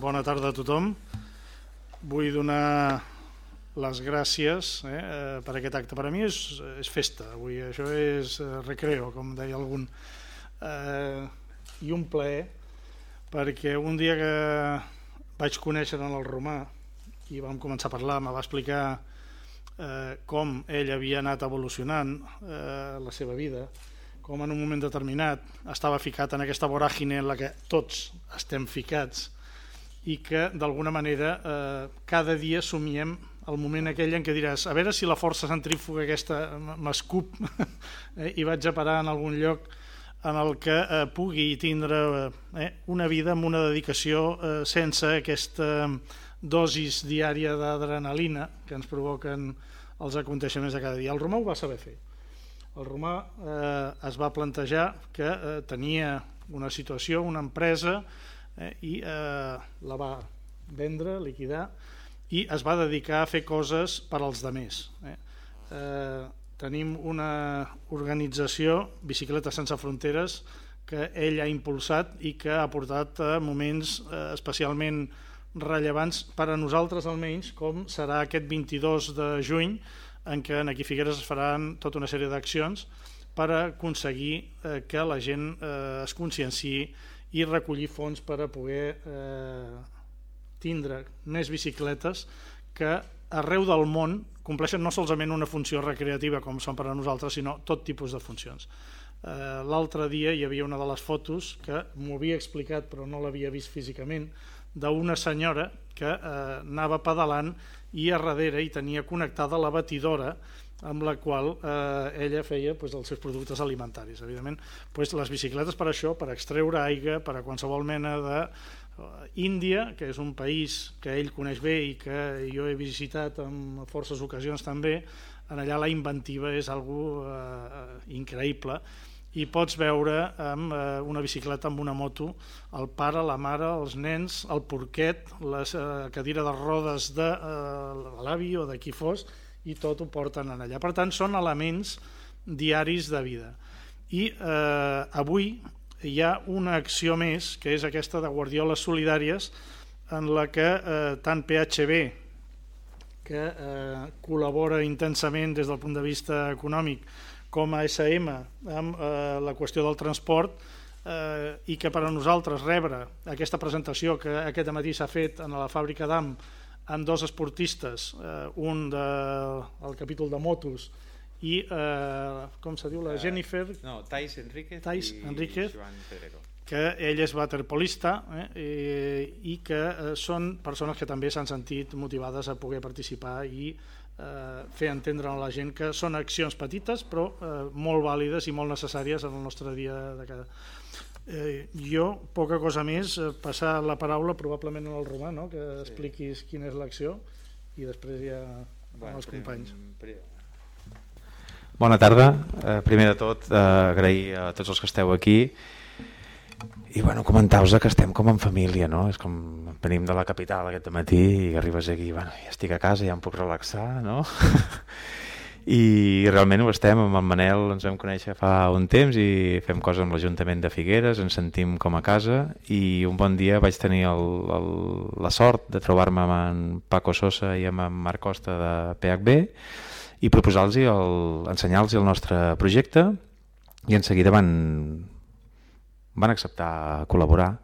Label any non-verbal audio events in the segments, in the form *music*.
Bona tarda a tothom. Vull donar les gràcies eh, per aquest acte. Per a mi és, és festa, avui això és eh, recreo, com deia algun. Eh, I un plaer, perquè un dia que vaig conèixer en el Romà i vam començar a parlar, me va explicar eh, com ell havia anat evolucionant eh, la seva vida, com en un moment determinat estava ficat en aquesta voràgine en la que tots estem ficats i que d'alguna manera eh, cada dia somiem el moment aquell en què diràs a veure si la força centrífuga aquesta m'escup *laughs* eh, i vaig a parar en algun lloc en el que eh, pugui tindre eh, una vida amb una dedicació eh, sense aquesta dosis diària d'adrenalina que ens provoquen els aconteixements de cada dia. El Romà ho va saber fer el romà eh, es va plantejar que eh, tenia una situació, una empresa, eh, i eh, la va vendre, liquidar, i es va dedicar a fer coses per als demés. Eh. Eh, tenim una organització, Bicicletes Sense Fronteres, que ell ha impulsat i que ha portat a moments eh, especialment rellevants per a nosaltres almenys, com serà aquest 22 de juny, en què aquí Figueres es faran tota una sèrie d'accions per aconseguir eh, que la gent eh, es conscienciï i recollir fons per a poder eh, tindre més bicicletes que arreu del món compleixen no solament una funció recreativa com són per a nosaltres, sinó tot tipus de funcions. Eh, L'altre dia hi havia una de les fotos que m'ho havia explicat però no l'havia vist físicament, d'una senyora que eh, anava pedalant i a darrere hi tenia connectada la batidora amb la qual eh, ella feia pues, els seus productes alimentaris. Evidentment, pues, les bicicletes per això, per extreure aigua, per a qualsevol mena de uh, Índia, que és un país que ell coneix bé i que jo he visitat en forces ocasions també, en allà la inventiva és algo uh, increïble i pots veure amb eh, una bicicleta amb una moto el pare, la mare, els nens, el porquet, la eh, cadira de rodes de eh, l'avi o de qui fos i tot ho porten en allà. Per tant, són elements diaris de vida. I eh, avui hi ha una acció més, que és aquesta de Guardioles Solidàries, en la que eh, tant PHB, que eh, col·labora intensament des del punt de vista econòmic, com a SM amb eh, la qüestió del transport eh, i que per a nosaltres rebre aquesta presentació que aquest matí s'ha fet en la fàbrica d'AM amb dos esportistes, eh, un del de, capítol de motos i, eh, com se diu, la eh, Jennifer... No, Thais Enríquez Thais i Enríquez, Joan Pedrero. que ell és waterpolista eh, i, i que eh, són persones que també s'han sentit motivades a poder participar i eh, fer entendre a la gent que són accions petites però eh, molt vàlides i molt necessàries en el nostre dia de cada... Eh, jo, poca cosa més, eh, passar la paraula probablement al Romà, no? que sí. expliquis quina és l'acció i després ja bueno, els companys. Prim, Bona tarda. Eh, primer de tot, eh, agrair a tots els que esteu aquí i bueno, comentar-vos que estem com en família, no? És com venim de la capital aquest matí i arribes aquí, bueno, ja estic a casa, ja em puc relaxar, no? *laughs* I realment ho estem, amb el Manel ens vam conèixer fa un temps i fem coses amb l'Ajuntament de Figueres, ens sentim com a casa i un bon dia vaig tenir el, el, la sort de trobar-me amb en Paco Sosa i amb en Marc Costa de PHB i proposar-los ensenyar-los el nostre projecte i en seguida van, van acceptar col·laborar.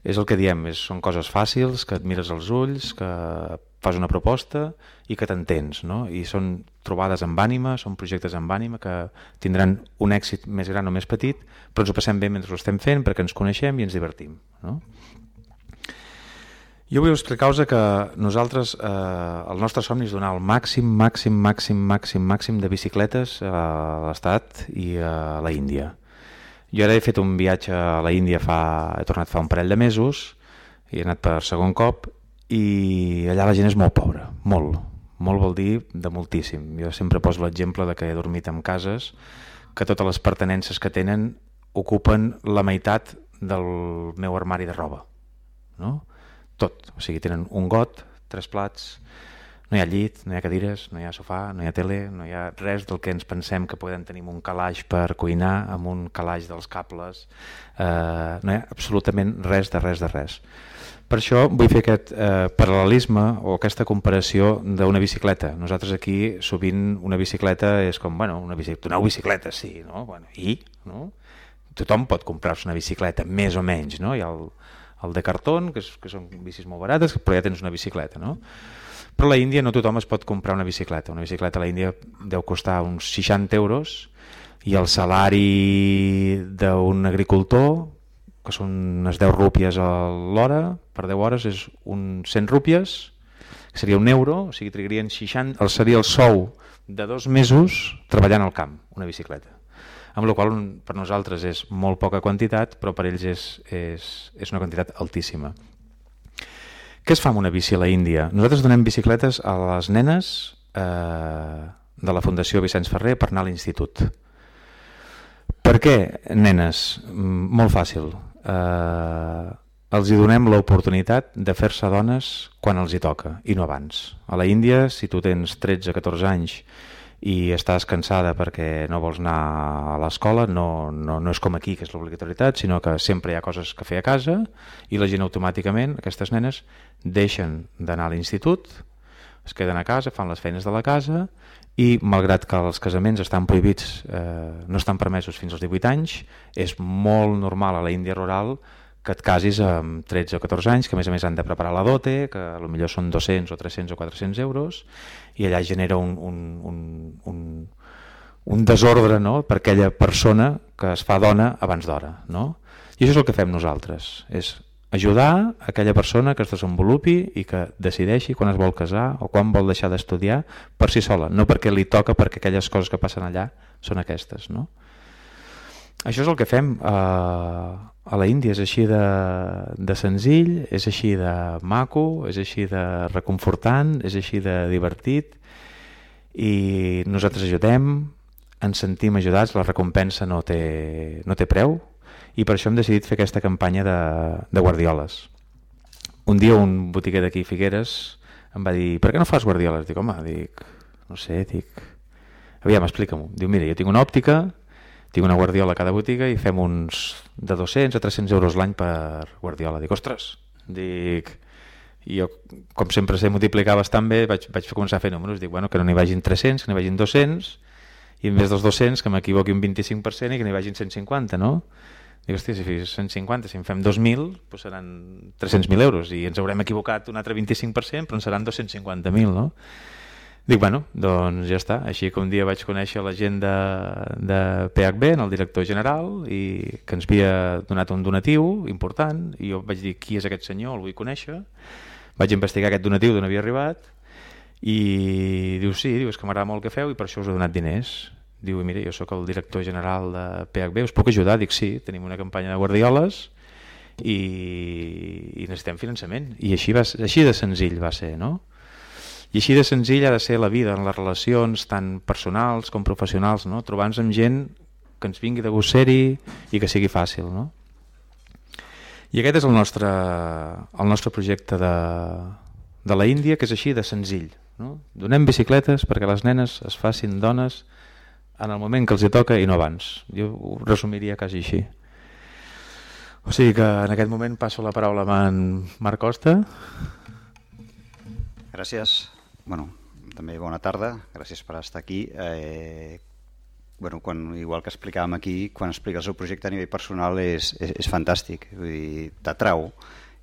És el que diem, és, són coses fàcils, que et mires als ulls, que fas una proposta i que t'entens, no? I són trobades amb ànima, són projectes amb ànima que tindran un èxit més gran o més petit, però ens ho passem bé mentre ho estem fent perquè ens coneixem i ens divertim, no? Jo vull explicar-vos que nosaltres, eh, el nostre somni és donar el màxim, màxim, màxim, màxim, màxim de bicicletes a l'Estat i a la Índia. Jo ara he fet un viatge a la Índia fa... he tornat fa un parell de mesos i he anat per segon cop i allà la gent és molt pobra, molt, molt vol dir de moltíssim. Jo sempre poso l'exemple de que he dormit en cases que totes les pertenences que tenen ocupen la meitat del meu armari de roba. No? Tot. O sigui, tenen un got, tres plats, no hi ha llit, no hi ha cadires, no hi ha sofà, no hi ha tele, no hi ha res del que ens pensem que podem tenir un calaix per cuinar, amb un calaix dels cables, eh, no hi ha absolutament res de res de res. Per això vull fer aquest eh, paral·lelisme o aquesta comparació d'una bicicleta. Nosaltres aquí sovint una bicicleta és com, bueno, una bicicleta, una bicicleta sí, no? Bueno, i, no? Tothom pot comprar-se una bicicleta, més o menys, no? Hi ha el, el de cartón, que, és, que són bicis molt barates, però ja tens una bicicleta, no? Però a la Índia no tothom es pot comprar una bicicleta. Una bicicleta a la Índia deu costar uns 60 euros i el salari d'un agricultor, que són unes 10 rúpies a l'hora, per 10 hores és un 100 rúpies, que seria un euro, o sigui, trigarien 60, el seria el sou de dos mesos treballant al camp, una bicicleta. Amb la qual per nosaltres és molt poca quantitat, però per ells és, és, és una quantitat altíssima. Què es fa amb una bici a la Índia? Nosaltres donem bicicletes a les nenes eh, de la Fundació Vicenç Ferrer per anar a l'institut. Per què, nenes? Mm, molt fàcil. Eh, els hi donem l'oportunitat de fer-se dones quan els hi toca, i no abans. A la Índia, si tu tens 13-14 anys i estàs cansada perquè no vols anar a l'escola, no, no, no és com aquí, que és l'obligatorietat, sinó que sempre hi ha coses que fer a casa i la gent automàticament, aquestes nenes, deixen d'anar a l'institut, es queden a casa, fan les feines de la casa i malgrat que els casaments estan prohibits, eh, no estan permesos fins als 18 anys, és molt normal a la Índia rural que et casis amb 13 o 14 anys, que a més a més han de preparar la dote, que millor són 200 o 300 o 400 euros, i allà genera un, un, un, un, un desordre no? per aquella persona que es fa dona abans d'hora. No? I això és el que fem nosaltres, és ajudar aquella persona que es desenvolupi i que decideixi quan es vol casar o quan vol deixar d'estudiar per si sola, no perquè li toca perquè aquelles coses que passen allà són aquestes. No? Això és el que fem a, a la Índia, és així de, de senzill, és així de maco, és així de reconfortant, és així de divertit i nosaltres ajudem, ens sentim ajudats, la recompensa no té, no té preu i per això hem decidit fer aquesta campanya de, de guardioles. Un dia un botiguer d'aquí Figueres em va dir, per què no fas guardioles? Dic, home, dic, no sé, dic, aviam, explica-m'ho. Diu, mira, jo tinc una òptica, tinc una guardiola a cada botiga i fem uns de 200 a 300 euros l'any per guardiola. Dic, ostres, dic, i jo, com sempre sé multiplicar bastant bé, vaig, vaig començar a fer números. Dic, bueno, que no n'hi vagin 300, que n'hi vagin 200, i en vez dels 200 que m'equivoqui un 25% i que n'hi vagin 150, no? Dic, hòstia, si fes 150, si en fem 2.000, doncs seran 300.000 euros i ens haurem equivocat un altre 25%, però en seran 250.000, no? Dic, bueno, doncs ja està. Així que un dia vaig conèixer la gent de, de PHB, en el director general, i que ens havia donat un donatiu important, i jo vaig dir, qui és aquest senyor? El vull conèixer. Vaig investigar aquest donatiu d'on havia arribat, i diu, sí, diu, és que m'agrada molt el que feu i per això us he donat diners. Diu, mira, jo sóc el director general de PHB, us puc ajudar? Dic, sí, tenim una campanya de guardioles i, i necessitem finançament. I així, va, així de senzill va ser, no? I així de senzill ha de ser la vida en les relacions tant personals com professionals, no? trobant-nos amb gent que ens vingui de gust ser-hi i que sigui fàcil. No? I aquest és el nostre, el nostre projecte de, de la Índia, que és així de senzill. No? Donem bicicletes perquè les nenes es facin dones en el moment que els hi toca i no abans. Jo ho resumiria quasi així. O sigui que en aquest moment passo la paraula a en Marc Costa. Gràcies bueno, també bona tarda, gràcies per estar aquí. Eh, bueno, quan, igual que explicàvem aquí, quan explica el seu projecte a nivell personal és, és, és fantàstic, vull dir, t'atrau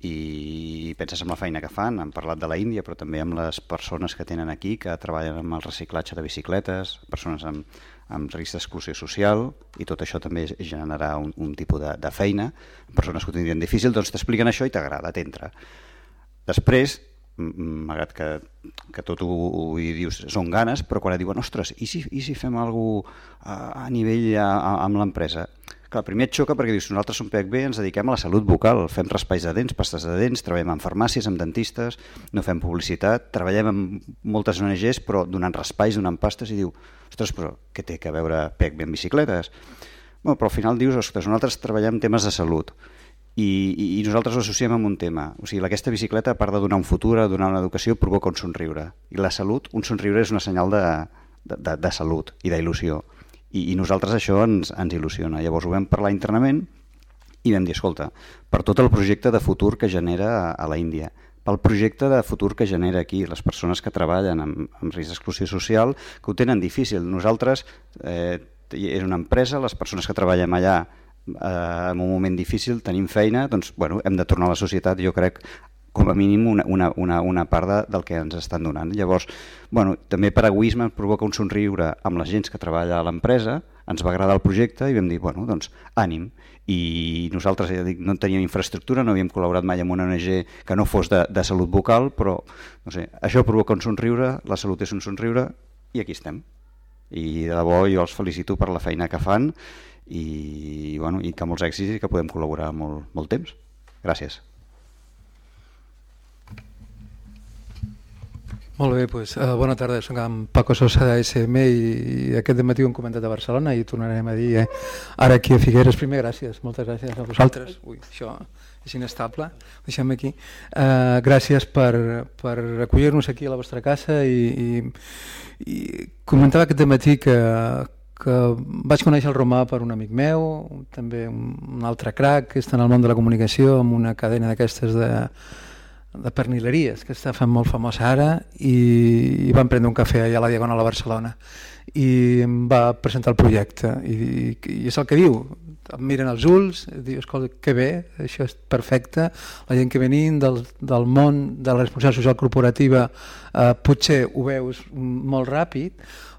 i penses en la feina que fan, han parlat de la Índia, però també amb les persones que tenen aquí, que treballen amb el reciclatge de bicicletes, persones amb, amb risc d'exclusió social, i tot això també generarà un, un tipus de, de feina, persones que ho tindrien difícil, doncs t'expliquen això i t'agrada, t'entra. Després, malgrat que, que tot ho, ho hi dius són ganes, però quan et diuen, ostres, i si, i si fem alguna a, a nivell a, a, amb l'empresa? Clar, primer et xoca perquè dius, nosaltres som PHB, ens dediquem a la salut bucal, fem raspalls de dents, pastes de dents, treballem en farmàcies, amb dentistes, no fem publicitat, treballem amb moltes ONGs, però donant raspalls, donant pastes, i diu, ostres, però què té que veure PHB amb bicicletes? Bueno, però al final dius, ostres, nosaltres treballem temes de salut, i, i nosaltres ho associem amb un tema. O sigui, aquesta bicicleta, a part de donar un futur, donar una educació, provoca un somriure. I la salut, un somriure és una senyal de, de, de, de salut i d'il·lusió. I, I nosaltres això ens, ens il·lusiona. Llavors ho vam parlar internament i vam dir, escolta, per tot el projecte de futur que genera a, a la Índia, pel projecte de futur que genera aquí, les persones que treballen amb, amb risc d'exclusió social, que ho tenen difícil. Nosaltres, eh, és una empresa, les persones que treballem allà eh, en un moment difícil, tenim feina, doncs bueno, hem de tornar a la societat, jo crec, com a mínim una, una, una, una part de, del que ens estan donant. Llavors, bueno, també per egoisme provoca un somriure amb la gent que treballa a l'empresa, ens va agradar el projecte i vam dir, bueno, doncs ànim. I nosaltres ja dic, no teníem infraestructura, no havíem col·laborat mai amb una ONG que no fos de, de salut bucal, però no sé, això provoca un somriure, la salut és un somriure i aquí estem. I de debò jo els felicito per la feina que fan i, bueno, i que molts èxits i que podem col·laborar molt, molt temps. Gràcies. Molt bé, doncs, bona tarda, soc en Paco Sosa d'ASM i, i aquest matí ho hem comentat a Barcelona i tornarem a dir eh, ara aquí a Figueres. Primer, gràcies, moltes gràcies a vosaltres. Ui, això és inestable, deixem aquí. Uh, gràcies per, per acollir-nos aquí a la vostra casa i, i, i comentava aquest matí que, que vaig conèixer el Romà per un amic meu, també un altre crac que està en el món de la comunicació amb una cadena d'aquestes de, de pernileries que està fent molt famosa ara i, i vam prendre un cafè allà a la Diagonal a Barcelona. I em va presentar el projecte i, i, i és el que diu em miren els ulls, diu, escolta, que bé, això és perfecte, la gent que venim del, del món de la responsabilitat social corporativa eh, potser ho veus molt ràpid,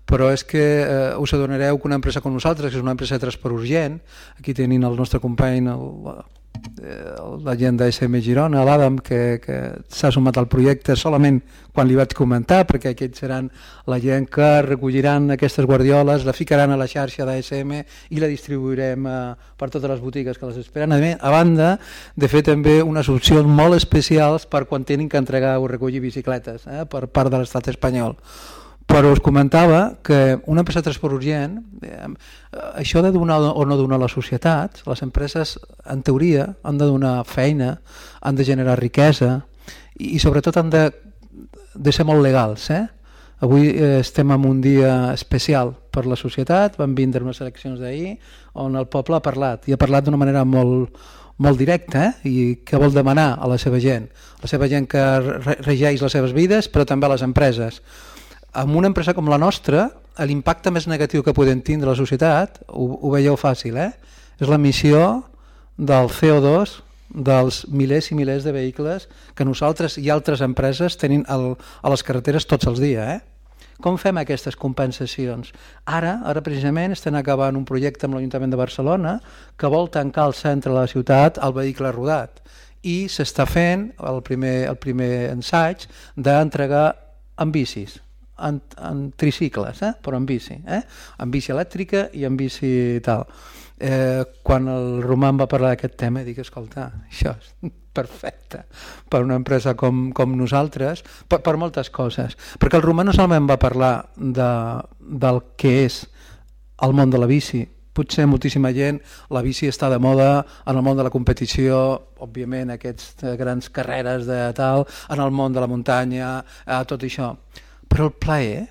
però és que eh, us adonareu que una empresa com nosaltres, que és una empresa de transport urgent, aquí tenim el nostre company, el, eh, la gent d'ASM Girona, l'Adam, que, que s'ha sumat al projecte solament quan li vaig comentar, perquè aquests seran la gent que recolliran aquestes guardioles, la ficaran a la xarxa d'ASM i la distribuirem eh, per totes les botigues que les esperen. A, a banda de fer també unes opcions molt especials per quan tenen que entregar o recollir bicicletes eh, per part de l'estat espanyol però us comentava que una empresa de transport urgent, eh, això de donar o no donar a la societat, les empreses en teoria han de donar feina, han de generar riquesa i, i sobretot han de, de ser molt legals. Eh? Avui eh, estem en un dia especial per la societat, van vindre unes eleccions d'ahir on el poble ha parlat i ha parlat d'una manera molt, molt directa eh? i que vol demanar a la seva gent, la seva gent que regeix les seves vides però també a les empreses amb una empresa com la nostra, l'impacte més negatiu que podem tindre a la societat, ho, ho veieu fàcil, eh? és l'emissió del CO2 dels milers i milers de vehicles que nosaltres i altres empreses tenim al, a les carreteres tots els dies. Eh? Com fem aquestes compensacions? Ara, ara precisament, estem acabant un projecte amb l'Ajuntament de Barcelona que vol tancar al centre de la ciutat el vehicle rodat i s'està fent el primer, el primer ensaig d'entregar amb bicis en, en tricicles, eh? però en bici, eh? en bici elèctrica i en bici tal. Eh, quan el Romà va parlar d'aquest tema, dic, escolta, això és *laughs* perfecte per una empresa com, com nosaltres, per, per moltes coses. Perquè el Romà no solament va parlar de, del que és el món de la bici, potser moltíssima gent, la bici està de moda en el món de la competició, òbviament aquestes grans carreres de tal, en el món de la muntanya, eh, tot això però el plaer,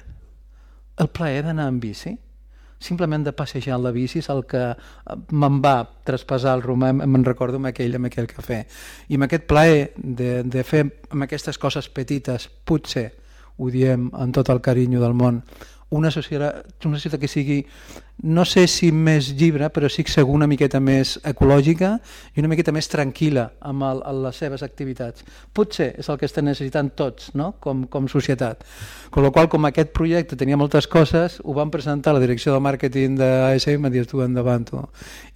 el plaer d'anar amb bici, simplement de passejar en la bici és el que me'n va traspassar el romà, me'n recordo amb aquell, amb aquell cafè. I amb aquest plaer de, de fer amb aquestes coses petites, potser, ho diem amb tot el carinyo del món, una societat, una societat que sigui, no sé si més llibre, però sí que segur una miqueta més ecològica i una miqueta més tranquil·la amb, el, amb les seves activitats. Potser és el que estem necessitant tots no? com, com societat. Con la qual com aquest projecte tenia moltes coses, ho vam presentar a la direcció de màrqueting d'ASM i m'ha dit tu endavant tu.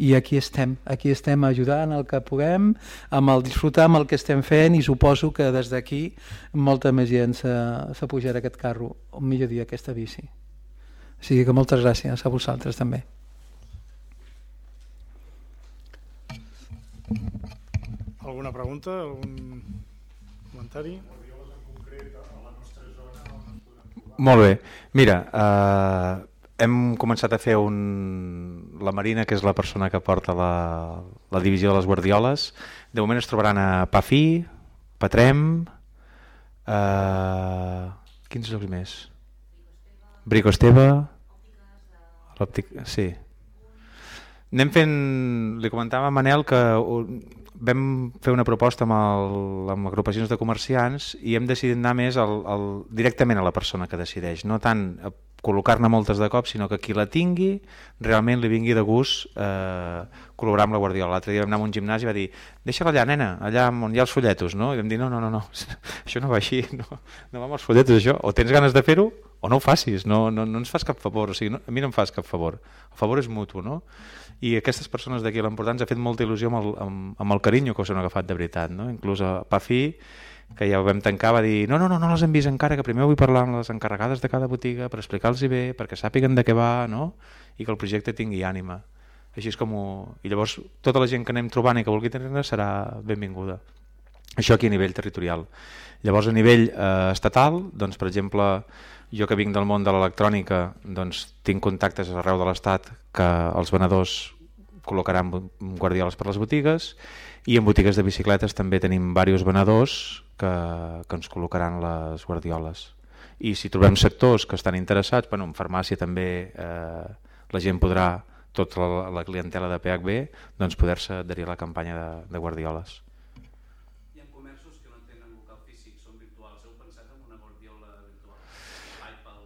I aquí estem, aquí estem ajudant el que puguem, amb el disfrutar amb el que estem fent i suposo que des d'aquí molta més gent se, se pujarà aquest carro, o millor dir aquesta bici. O sigui que moltes gràcies a vosaltres també. Alguna pregunta? Algun comentari? Molt bé. Mira, eh, hem començat a fer un... La Marina, que és la persona que porta la, la divisió de les guardioles. De moment es trobaran a Pafí, Patrem, eh, quins llocs més? Brico Esteve, l'òptic, sí. Anem fent, li comentava a Manel que vam fer una proposta amb, el, amb agrupacions de comerciants i hem decidit anar més al, al, directament a la persona que decideix, no tant col·locar-ne moltes de cop, sinó que qui la tingui realment li vingui de gust eh, col·laborar amb la Guardiola. L'altre dia vam anar a un gimnàs i va dir deixa-la allà, nena, allà on hi ha els folletos, no? I vam dir no, no, no, no, *laughs* això no va així, no, no va amb els folletos, això, o tens ganes de fer-ho o no ho facis, no, no, no ens fas cap favor, o sigui, no, a mi no em fas cap favor, el favor és mutu, no? i aquestes persones d'aquí l'important ha fet molta il·lusió amb el, amb, amb el carinyo que us han agafat de veritat, no? inclús a Pafí que ja ho vam tancar, va dir no, no, no, no les hem vist encara, que primer vull parlar amb les encarregades de cada botiga per explicar-los bé, perquè sàpiguen de què va, no? i que el projecte tingui ànima. Així és com ho... I llavors tota la gent que anem trobant i que vulgui tenir-ne serà benvinguda. Això aquí a nivell territorial. Llavors a nivell eh, estatal, doncs per exemple, jo que vinc del món de l'electrònica, doncs tinc contactes arreu de l'Estat que els venedors col·locaran guardioles per les botigues i en botigues de bicicletes també tenim diversos venedors que, que ens col·locaran les guardioles. I si trobem sectors que estan interessats, bueno, en farmàcia també eh, la gent podrà, tota la, la clientela de PHB, doncs poder-se adherir a la campanya de, de guardioles. Hi ha comerços que no tenen local físic, són virtuals. Heu pensat en una guardiola virtual? iPad?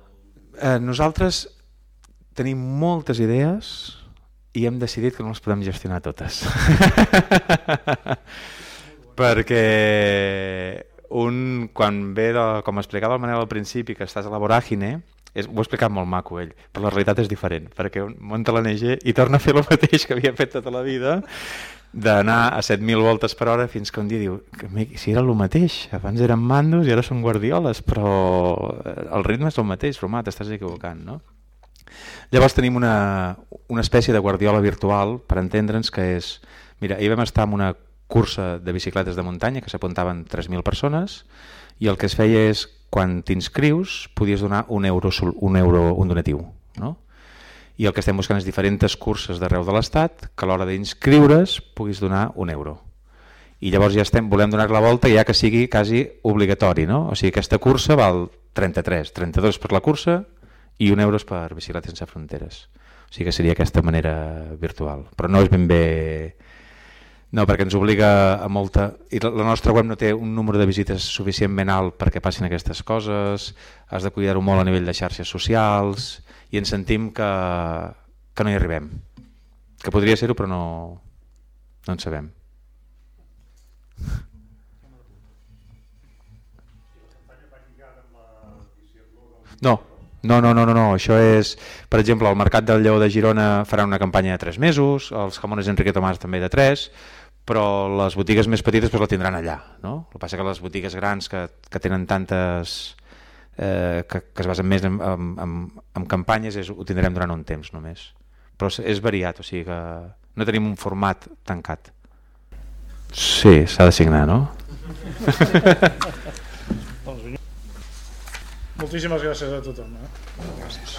Eh, nosaltres tenim moltes idees i hem decidit que no les podem gestionar totes. *laughs* Perquè un, quan ve, de, com explicava el Manel al principi, que estàs a la voràgine, és, ho ha explicat molt maco ell, però la realitat és diferent, perquè un munta l'ANG i torna a fer el mateix que havia fet tota la vida, d'anar a 7.000 voltes per hora fins que un dia diu que si era el mateix, abans eren mandos i ara són guardioles, però el ritme és el mateix, però t'estàs equivocant, no? Llavors tenim una, una espècie de guardiola virtual, per entendre'ns, que és... Mira, ahir vam estar en una cursa de bicicletes de muntanya que s'apuntaven 3.000 persones i el que es feia és, quan t'inscrius, podies donar un euro, un euro un donatiu. No? I el que estem buscant és diferents curses d'arreu de l'Estat que a l'hora d'inscriure's puguis donar un euro. I llavors ja estem, volem donar la volta ja que sigui quasi obligatori. No? O sigui, aquesta cursa val 33, 32 per la cursa i un euro per bicicletes sense fronteres. O sigui que seria aquesta manera virtual. Però no és ben bé... No, perquè ens obliga a molta... I la nostra web no té un número de visites suficientment alt perquè passin aquestes coses, has de cuidar-ho molt a nivell de xarxes socials i ens sentim que, que no hi arribem. Que podria ser-ho però no, no en sabem. No, no, no, no, no, no, això és, per exemple, el Mercat del Lleó de Girona farà una campanya de 3 mesos, els jamones Enrique Tomàs també de 3, però les botigues més petites pues, la tindran allà. No? El que passa que les botigues grans que, que tenen tantes... Eh, que, que es basen més en, en, en, en campanyes és, ho tindrem durant un temps només. Però és variat, o sigui que no tenim un format tancat. Sí, s'ha de signar, no? *laughs* Moltíssimes gràcies a tothom. Eh? Gràcies.